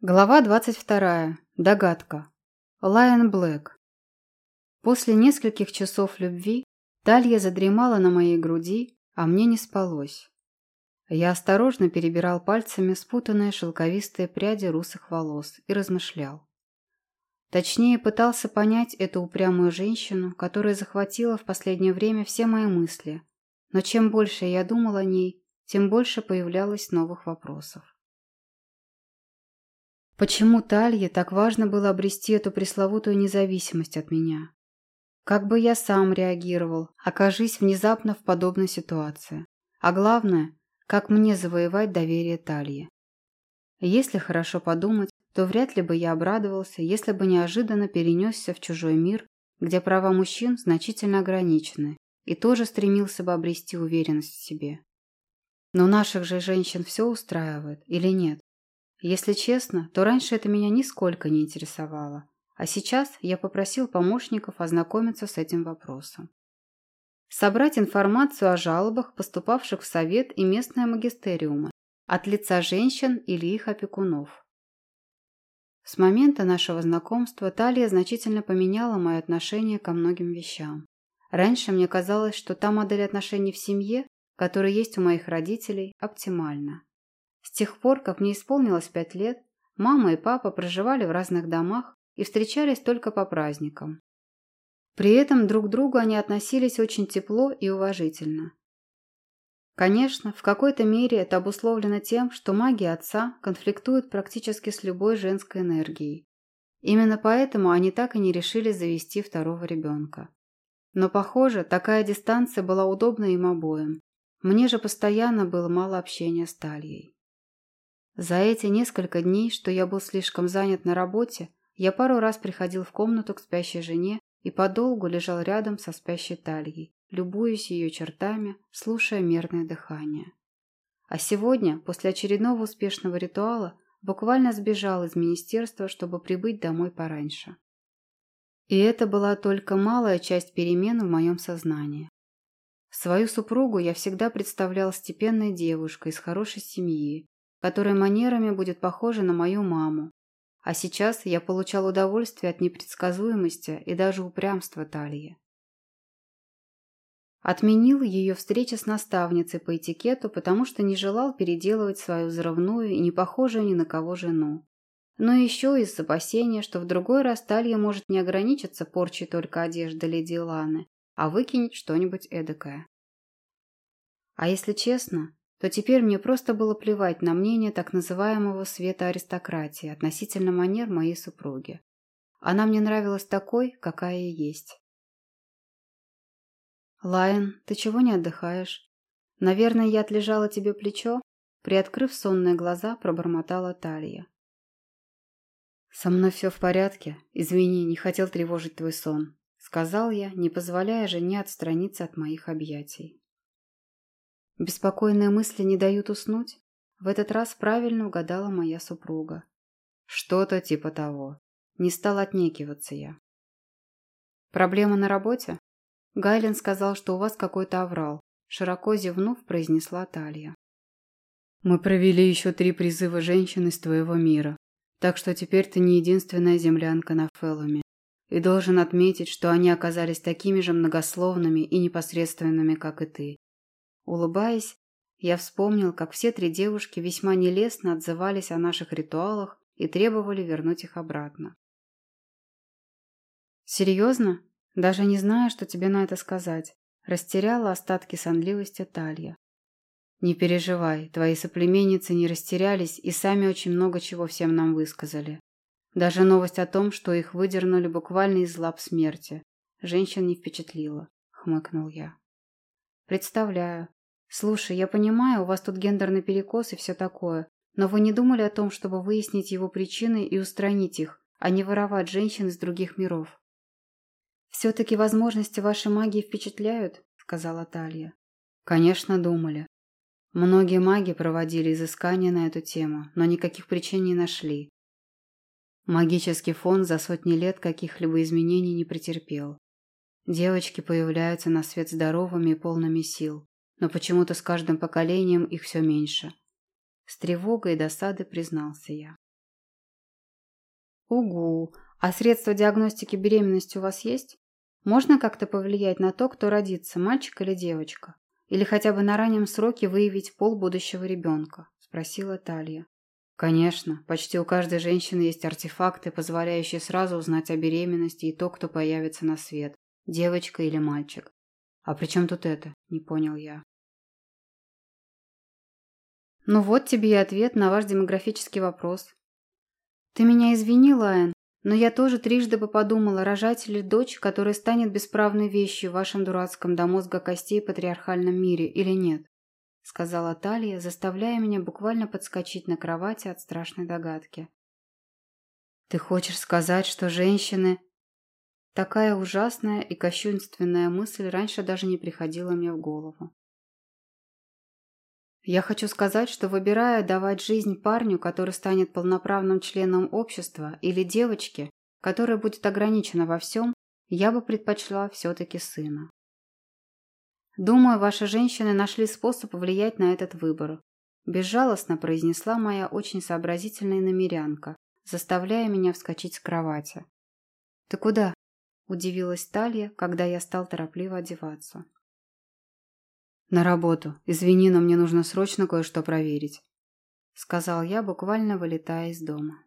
Глава 22. Догадка. Лайон Блэк. После нескольких часов любви Талья задремала на моей груди, а мне не спалось. Я осторожно перебирал пальцами спутанные шелковистые пряди русых волос и размышлял. Точнее, пытался понять эту упрямую женщину, которая захватила в последнее время все мои мысли. Но чем больше я думал о ней, тем больше появлялось новых вопросов. Почему Талье так важно было обрести эту пресловутую независимость от меня? Как бы я сам реагировал, окажись внезапно в подобной ситуации? А главное, как мне завоевать доверие Талье? Если хорошо подумать, то вряд ли бы я обрадовался, если бы неожиданно перенесся в чужой мир, где права мужчин значительно ограничены, и тоже стремился бы обрести уверенность в себе. Но наших же женщин все устраивает или нет? Если честно, то раньше это меня нисколько не интересовало, а сейчас я попросил помощников ознакомиться с этим вопросом. Собрать информацию о жалобах, поступавших в совет и местные магистериумы, от лица женщин или их опекунов. С момента нашего знакомства Талия значительно поменяла мое отношение ко многим вещам. Раньше мне казалось, что та модель отношений в семье, которая есть у моих родителей, оптимальна. С тех пор, как мне исполнилось пять лет, мама и папа проживали в разных домах и встречались только по праздникам. При этом друг к другу они относились очень тепло и уважительно. Конечно, в какой-то мере это обусловлено тем, что магия отца конфликтует практически с любой женской энергией. Именно поэтому они так и не решили завести второго ребенка. Но, похоже, такая дистанция была удобна им обоим. Мне же постоянно было мало общения с Тальей. За эти несколько дней, что я был слишком занят на работе, я пару раз приходил в комнату к спящей жене и подолгу лежал рядом со спящей Тальей, любуясь ее чертами, слушая мерное дыхание. А сегодня, после очередного успешного ритуала, буквально сбежал из министерства, чтобы прибыть домой пораньше. И это была только малая часть перемен в моем сознании. Свою супругу я всегда представлял степенной девушкой из хорошей семьи, которая манерами будет похожа на мою маму. А сейчас я получал удовольствие от непредсказуемости и даже упрямства Талии. Отменил ее встречи с наставницей по этикету, потому что не желал переделывать свою взрывную и не похожую ни на кого жену. Но еще из опасения, что в другой раз Талья может не ограничиться порчей только одежды леди Ланы, а выкинет что-нибудь эдакое. А если честно, то теперь мне просто было плевать на мнение так называемого света аристократии относительно манер моей супруги. Она мне нравилась такой, какая есть. «Лайон, ты чего не отдыхаешь? Наверное, я отлежала тебе плечо?» Приоткрыв сонные глаза, пробормотала Талия. «Со мной все в порядке. Извини, не хотел тревожить твой сон», — сказал я, не позволяя жене отстраниться от моих объятий. Беспокойные мысли не дают уснуть? В этот раз правильно угадала моя супруга. Что-то типа того. Не стал отнекиваться я. Проблема на работе? Гайлен сказал, что у вас какой-то аврал. Широко зевнув, произнесла Талия. Мы провели еще три призыва женщин из твоего мира. Так что теперь ты не единственная землянка на Феллуме. И должен отметить, что они оказались такими же многословными и непосредственными, как и ты. Улыбаясь, я вспомнил, как все три девушки весьма нелестно отзывались о наших ритуалах и требовали вернуть их обратно. «Серьезно? Даже не знаю, что тебе на это сказать», растеряла остатки сонливости Талья. «Не переживай, твои соплеменницы не растерялись и сами очень много чего всем нам высказали. Даже новость о том, что их выдернули буквально из лап смерти, женщин не впечатлила», — хмыкнул я. «Представляю, «Слушай, я понимаю, у вас тут гендерный перекос и все такое, но вы не думали о том, чтобы выяснить его причины и устранить их, а не воровать женщин из других миров?» «Все-таки возможности вашей магии впечатляют», — сказала Талия. «Конечно, думали. Многие маги проводили изыскания на эту тему, но никаких причин не нашли. Магический фон за сотни лет каких-либо изменений не претерпел. Девочки появляются на свет здоровыми и полными сил но почему-то с каждым поколением их все меньше. С тревогой и досадой признался я. Угу. А средства диагностики беременности у вас есть? Можно как-то повлиять на то, кто родится, мальчик или девочка? Или хотя бы на раннем сроке выявить пол будущего ребенка? Спросила Талья. Конечно, почти у каждой женщины есть артефакты, позволяющие сразу узнать о беременности и то, кто появится на свет, девочка или мальчик. А при чем тут это? Не понял я. Ну вот тебе и ответ на ваш демографический вопрос. Ты меня извини, Лайон, но я тоже трижды бы подумала, рожать ли дочь, которая станет бесправной вещью в вашем дурацком до мозга костей патриархальном мире, или нет, сказала Талия, заставляя меня буквально подскочить на кровати от страшной догадки. Ты хочешь сказать, что женщины... Такая ужасная и кощунственная мысль раньше даже не приходила мне в голову. Я хочу сказать, что выбирая давать жизнь парню, который станет полноправным членом общества, или девочке, которая будет ограничена во всем, я бы предпочла все-таки сына. Думаю, ваши женщины нашли способ влиять на этот выбор. Безжалостно произнесла моя очень сообразительная намерянка, заставляя меня вскочить с кровати. «Ты куда?» – удивилась Талья, когда я стал торопливо одеваться. «На работу. Извини, но мне нужно срочно кое-что проверить», — сказал я, буквально вылетая из дома.